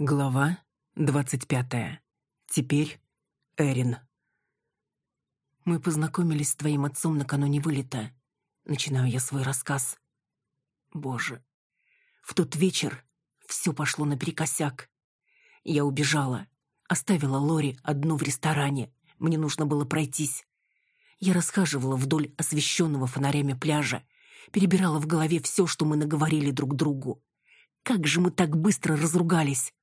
Глава двадцать пятая. Теперь Эрин. Мы познакомились с твоим отцом накануне вылета. Начинаю я свой рассказ. Боже, в тот вечер все пошло наперекосяк. Я убежала, оставила Лори одну в ресторане. Мне нужно было пройтись. Я расхаживала вдоль освещенного фонарями пляжа, перебирала в голове все, что мы наговорили друг другу. Как же мы так быстро разругались!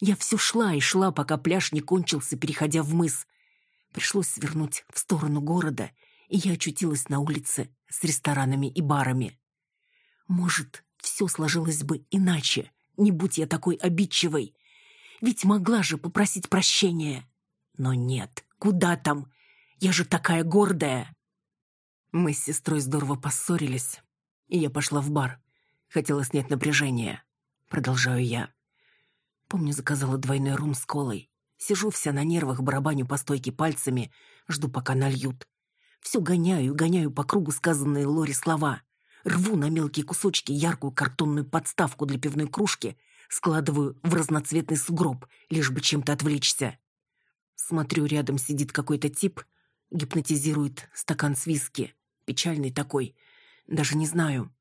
Я все шла и шла, пока пляж не кончился, переходя в мыс. Пришлось свернуть в сторону города, и я очутилась на улице с ресторанами и барами. Может, все сложилось бы иначе, не будь я такой обидчивой. Ведь могла же попросить прощения. Но нет, куда там? Я же такая гордая. Мы с сестрой здорово поссорились, и я пошла в бар. Хотела снять напряжение. Продолжаю я. Помню, заказала двойной рум с колой. Сижу вся на нервах, барабаню по стойке пальцами, жду, пока нальют. Все гоняю, гоняю по кругу сказанные Лори слова. Рву на мелкие кусочки яркую картонную подставку для пивной кружки, складываю в разноцветный сугроб, лишь бы чем-то отвлечься. Смотрю, рядом сидит какой-то тип, гипнотизирует стакан с виски. Печальный такой. Даже не знаю.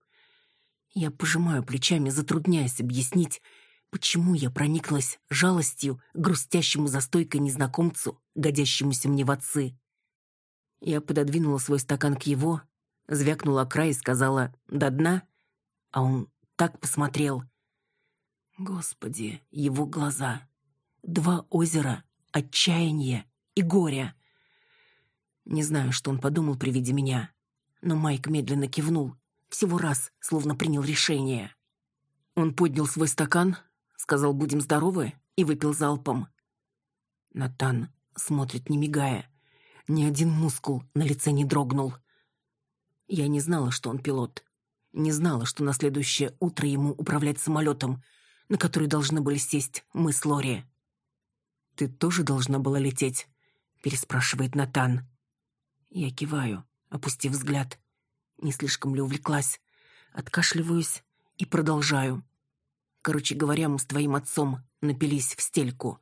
Я пожимаю плечами, затрудняясь объяснить, Почему я прониклась жалостью к грустящему за стойкой незнакомцу, годящемуся мне в отцы? Я пододвинула свой стакан к его, звякнула край и сказала «до дна», а он так посмотрел. Господи, его глаза. Два озера отчаяния и горя. Не знаю, что он подумал при виде меня, но Майк медленно кивнул, всего раз, словно принял решение. Он поднял свой стакан, сказал «будем здоровы» и выпил залпом. Натан смотрит, не мигая. Ни один мускул на лице не дрогнул. Я не знала, что он пилот. Не знала, что на следующее утро ему управлять самолетом, на который должны были сесть мы с Лори. «Ты тоже должна была лететь?» — переспрашивает Натан. Я киваю, опустив взгляд. Не слишком ли увлеклась? Откашливаюсь и продолжаю. Короче говоря, мы с твоим отцом напились в стельку.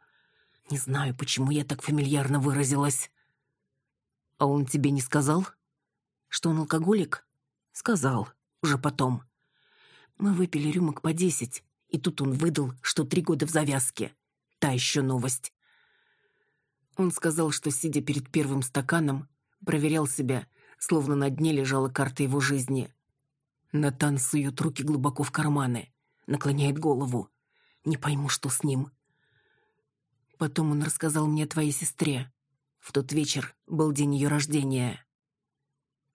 Не знаю, почему я так фамильярно выразилась. А он тебе не сказал? Что он алкоголик? Сказал. Уже потом. Мы выпили рюмок по десять, и тут он выдал, что три года в завязке. Та еще новость. Он сказал, что, сидя перед первым стаканом, проверял себя, словно на дне лежала карта его жизни. Натан сует руки глубоко в карманы наклоняет голову. Не пойму, что с ним. Потом он рассказал мне о твоей сестре. В тот вечер был день ее рождения.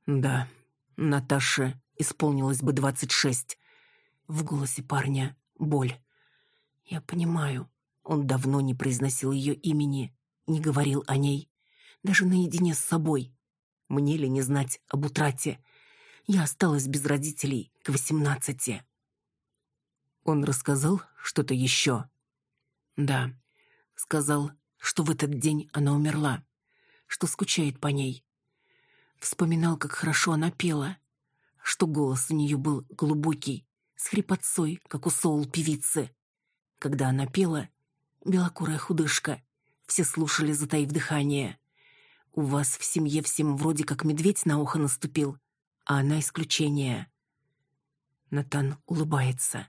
Да, Наташе исполнилось бы двадцать шесть. В голосе парня боль. Я понимаю, он давно не произносил ее имени, не говорил о ней, даже наедине с собой. Мне ли не знать об утрате? Я осталась без родителей к восемнадцати. Он рассказал что-то еще? Да. Сказал, что в этот день она умерла, что скучает по ней. Вспоминал, как хорошо она пела, что голос у нее был глубокий, с хрипотцой, как у соул-певицы. Когда она пела, белокурая худышка, все слушали, затаив дыхание. У вас в семье всем вроде как медведь на ухо наступил, а она исключение. Натан улыбается.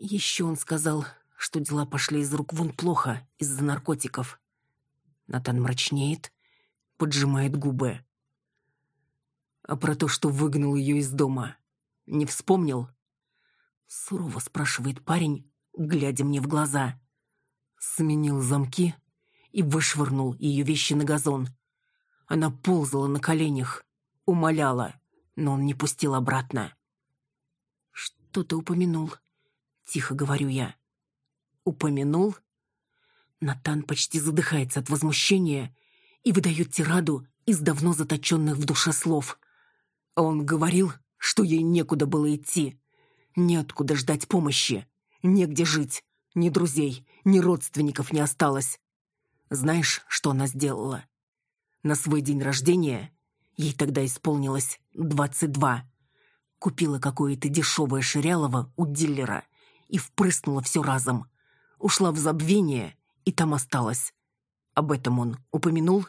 Еще он сказал, что дела пошли из рук вон плохо из-за наркотиков. Натан мрачнеет, поджимает губы. А про то, что выгнал ее из дома, не вспомнил? Сурово спрашивает парень, глядя мне в глаза. Сменил замки и вышвырнул ее вещи на газон. Она ползала на коленях, умоляла, но он не пустил обратно. Что-то упомянул Тихо говорю я. Упомянул? Натан почти задыхается от возмущения и выдает тираду из давно заточенных в душе слов. Он говорил, что ей некуда было идти, неоткуда ждать помощи, негде жить, ни друзей, ни родственников не осталось. Знаешь, что она сделала? На свой день рождения, ей тогда исполнилось двадцать два, купила какое-то дешевое ширялово у дилера – и впрыснула все разом. ушла в забвение и там осталась. Об этом он упомянул?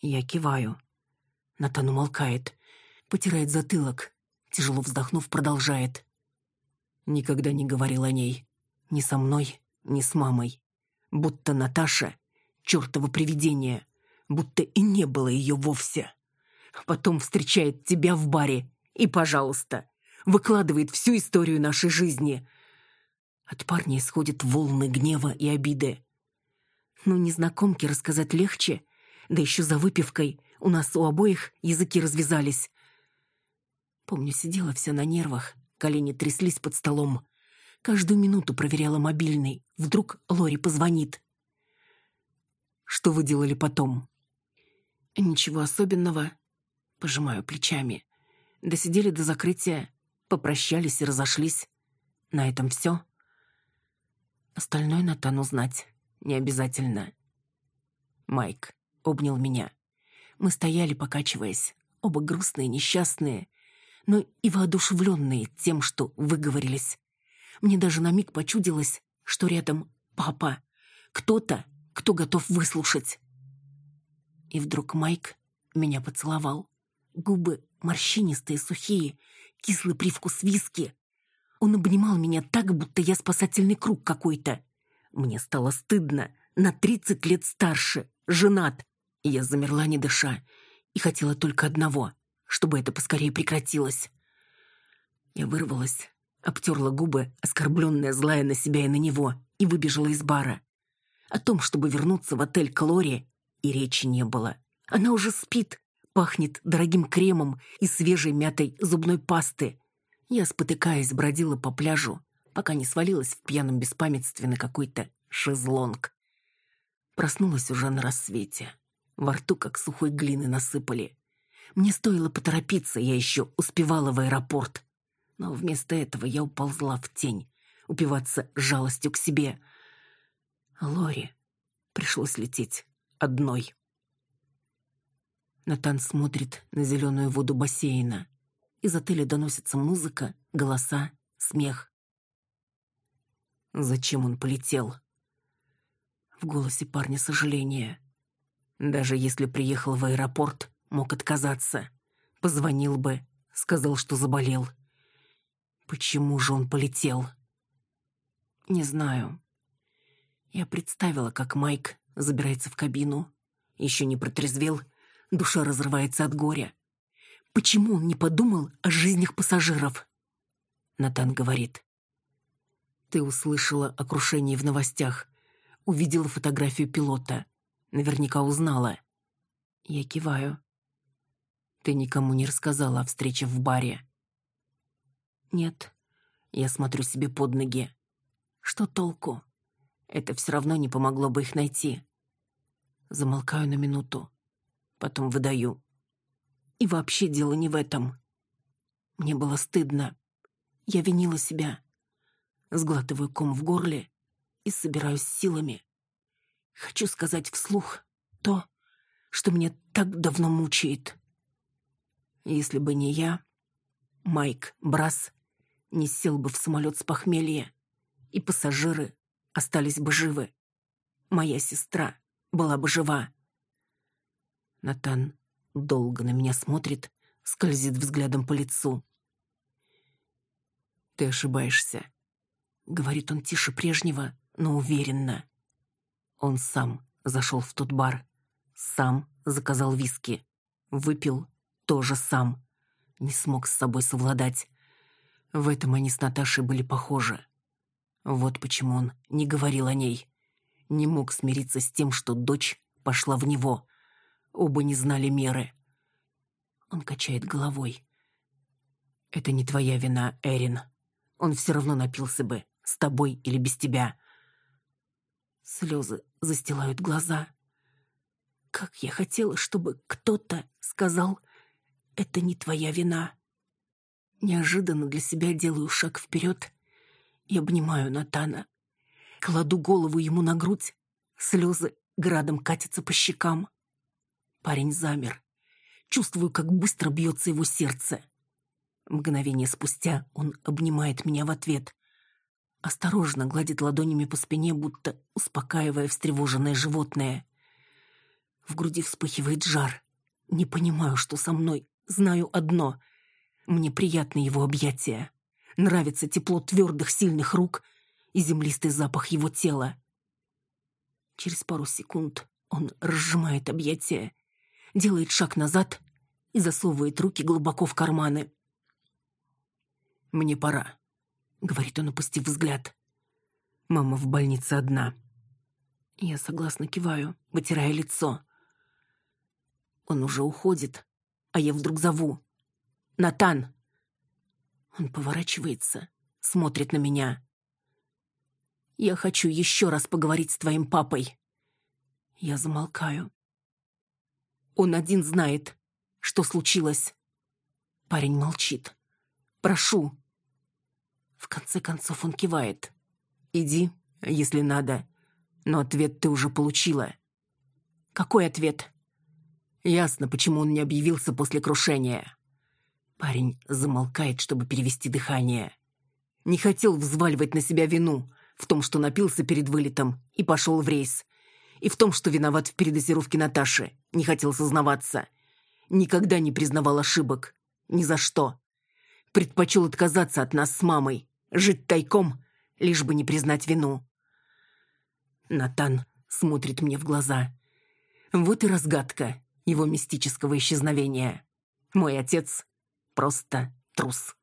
Я киваю. Натан умолкает, потирает затылок, тяжело вздохнув, продолжает. Никогда не говорил о ней. Ни со мной, ни с мамой. Будто Наташа — чертово привидение. Будто и не было ее вовсе. Потом встречает тебя в баре и, пожалуйста, выкладывает всю историю нашей жизни. От парня исходят волны гнева и обиды. Ну, незнакомке рассказать легче, да еще за выпивкой у нас у обоих языки развязались. Помню, сидела вся на нервах, колени тряслись под столом. Каждую минуту проверяла мобильный. Вдруг Лори позвонит. «Что вы делали потом?» «Ничего особенного». Пожимаю плечами. Досидели до закрытия, попрощались и разошлись. На этом все. Остальное Натан узнать не обязательно. Майк обнял меня. Мы стояли, покачиваясь, оба грустные, несчастные, но и воодушевленные тем, что выговорились. Мне даже на миг почудилось, что рядом папа, кто-то, кто готов выслушать. И вдруг Майк меня поцеловал. Губы морщинистые, сухие, кислый привкус виски. Он обнимал меня так, будто я спасательный круг какой-то. Мне стало стыдно. На тридцать лет старше, женат. Я замерла, не дыша, и хотела только одного, чтобы это поскорее прекратилось. Я вырвалась, обтерла губы, оскорбленная, злая на себя и на него, и выбежала из бара. О том, чтобы вернуться в отель Клори, и речи не было. Она уже спит, пахнет дорогим кремом и свежей мятой зубной пасты. Я, спотыкаясь, бродила по пляжу, пока не свалилась в пьяном беспамятстве на какой-то шезлонг. Проснулась уже на рассвете. Во рту как сухой глины насыпали. Мне стоило поторопиться, я еще успевала в аэропорт. Но вместо этого я уползла в тень, упиваться жалостью к себе. Лори пришлось лететь одной. Натан смотрит на зеленую воду бассейна. Из отеля доносится музыка, голоса, смех. Зачем он полетел? В голосе парня сожаление. Даже если приехал в аэропорт, мог отказаться. Позвонил бы, сказал, что заболел. Почему же он полетел? Не знаю. Я представила, как Майк забирается в кабину. Еще не протрезвел, душа разрывается от горя. Почему он не подумал о жизнях пассажиров? Натан говорит. Ты услышала о крушении в новостях. Увидела фотографию пилота. Наверняка узнала. Я киваю. Ты никому не рассказала о встрече в баре. Нет. Я смотрю себе под ноги. Что толку? Это все равно не помогло бы их найти. Замолкаю на минуту. Потом выдаю. И вообще дело не в этом. Мне было стыдно. Я винила себя сглатываю ком в горле и собираюсь силами. Хочу сказать вслух то, что меня так давно мучает. Если бы не я, Майк Брас не сел бы в самолет с похмелья, и пассажиры остались бы живы. Моя сестра была бы жива. Натан долго на меня смотрит, скользит взглядом по лицу. Ты ошибаешься. Говорит он тише прежнего, но уверенно. Он сам зашел в тот бар. Сам заказал виски. Выпил тоже сам. Не смог с собой совладать. В этом они с Наташей были похожи. Вот почему он не говорил о ней. Не мог смириться с тем, что дочь пошла в него. Оба не знали меры. Он качает головой. «Это не твоя вина, Эрин. Он все равно напился бы с тобой или без тебя. Слезы застилают глаза. Как я хотела, чтобы кто-то сказал, это не твоя вина. Неожиданно для себя делаю шаг вперед и обнимаю Натана. Кладу голову ему на грудь, слезы градом катятся по щекам. Парень замер. Чувствую, как быстро бьется его сердце. Мгновение спустя он обнимает меня в ответ. Осторожно гладит ладонями по спине, будто успокаивая встревоженное животное. В груди вспыхивает жар. Не понимаю, что со мной. Знаю одно. Мне приятны его объятия. Нравится тепло твердых, сильных рук и землистый запах его тела. Через пару секунд он разжимает объятия, делает шаг назад и засовывает руки глубоко в карманы. «Мне пора», — говорит он, опустив взгляд. «Мама в больнице одна». Я согласно киваю, вытирая лицо. Он уже уходит, а я вдруг зову. «Натан!» Он поворачивается, смотрит на меня. «Я хочу еще раз поговорить с твоим папой». Я замолкаю. Он один знает, что случилось. Парень молчит. «Прошу». В конце концов он кивает. «Иди, если надо. Но ответ ты уже получила». «Какой ответ?» Ясно, почему он не объявился после крушения. Парень замолкает, чтобы перевести дыхание. Не хотел взваливать на себя вину в том, что напился перед вылетом и пошел в рейс. И в том, что виноват в передозировке Наташи. Не хотел сознаваться. Никогда не признавал ошибок. Ни за что. Предпочел отказаться от нас с мамой. Жить тайком, лишь бы не признать вину. Натан смотрит мне в глаза. Вот и разгадка его мистического исчезновения. Мой отец просто трус.